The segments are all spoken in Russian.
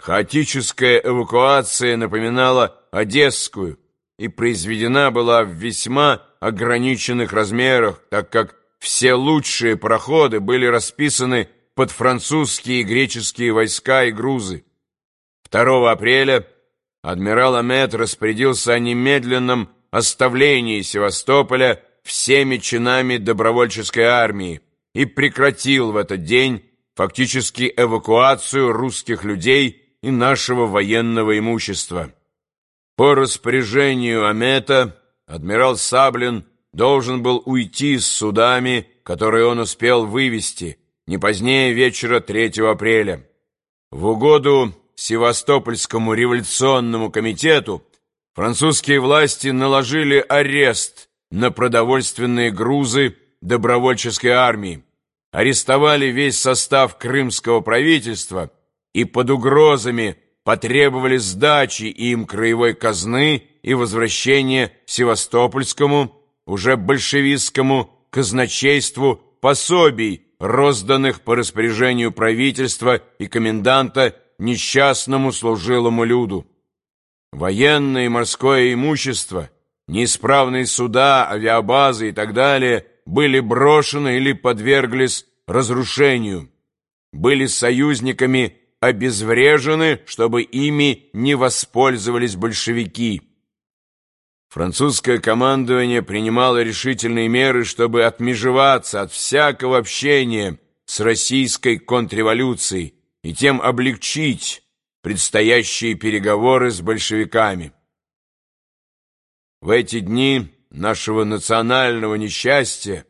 хаотическая эвакуация напоминала Одесскую и произведена была в весьма ограниченных размерах, так как все лучшие проходы были расписаны под французские и греческие войска и грузы. 2 апреля адмирал Амет распорядился о немедленном оставлении Севастополя всеми чинами добровольческой армии и прекратил в этот день фактически эвакуацию русских людей и нашего военного имущества. По распоряжению Амета адмирал Саблин должен был уйти с судами, которые он успел вывести, не позднее вечера 3 апреля. В угоду Севастопольскому революционному комитету французские власти наложили арест на продовольственные грузы добровольческой армии, арестовали весь состав крымского правительства и под угрозами потребовали сдачи им краевой казны и возвращения Севастопольскому, уже большевистскому казначейству пособий, розданных по распоряжению правительства и коменданта несчастному служилому люду. Военное и морское имущество, неисправные суда, авиабазы и так далее были брошены или подверглись разрушению, были союзниками обезврежены, чтобы ими не воспользовались большевики. Французское командование принимало решительные меры, чтобы отмежеваться от всякого общения с российской контрреволюцией и тем облегчить предстоящие переговоры с большевиками. В эти дни нашего национального несчастья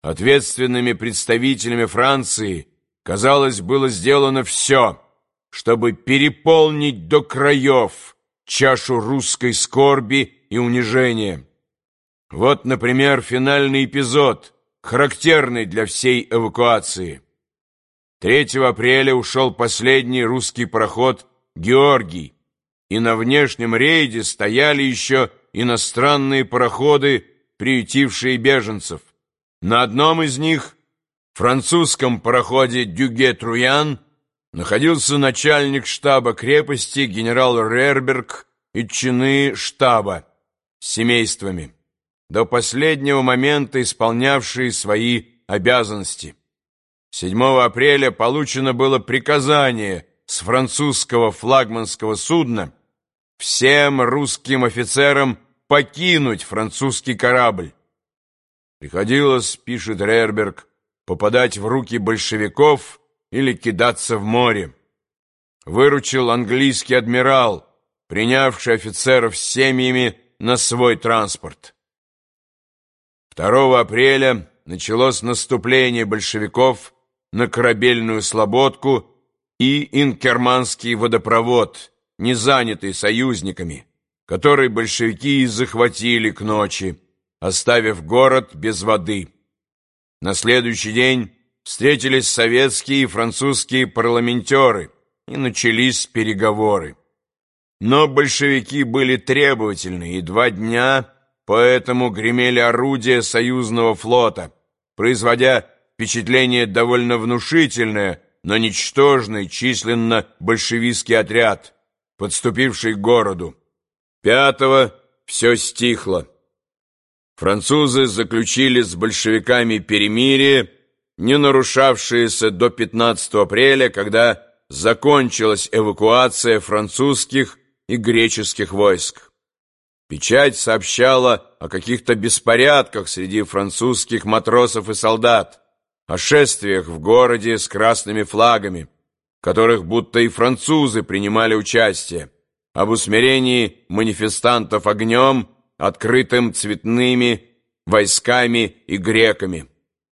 ответственными представителями Франции, казалось, было сделано все, чтобы переполнить до краев чашу русской скорби и унижения. Вот, например, финальный эпизод, характерный для всей эвакуации. 3 апреля ушел последний русский пароход «Георгий», и на внешнем рейде стояли еще иностранные пароходы, приютившие беженцев. На одном из них, французском пароходе «Дюге-Труян», находился начальник штаба крепости генерал Рерберг и чины штаба с семействами, до последнего момента исполнявшие свои обязанности. 7 апреля получено было приказание с французского флагманского судна всем русским офицерам покинуть французский корабль. Приходилось, пишет Рерберг, попадать в руки большевиков или кидаться в море. Выручил английский адмирал, принявший офицеров с семьями на свой транспорт. 2 апреля началось наступление большевиков на корабельную слободку и инкерманский водопровод – не занятый союзниками, который большевики захватили к ночи, оставив город без воды. На следующий день встретились советские и французские парламентеры, и начались переговоры. Но большевики были требовательны, и два дня поэтому гремели орудия союзного флота, производя впечатление довольно внушительное, но ничтожный численно большевистский отряд – подступивший к городу. Пятого все стихло. Французы заключили с большевиками перемирие, не нарушавшееся до 15 апреля, когда закончилась эвакуация французских и греческих войск. Печать сообщала о каких-то беспорядках среди французских матросов и солдат, о шествиях в городе с красными флагами, которых будто и французы принимали участие, об усмирении манифестантов огнем, открытым цветными войсками и греками.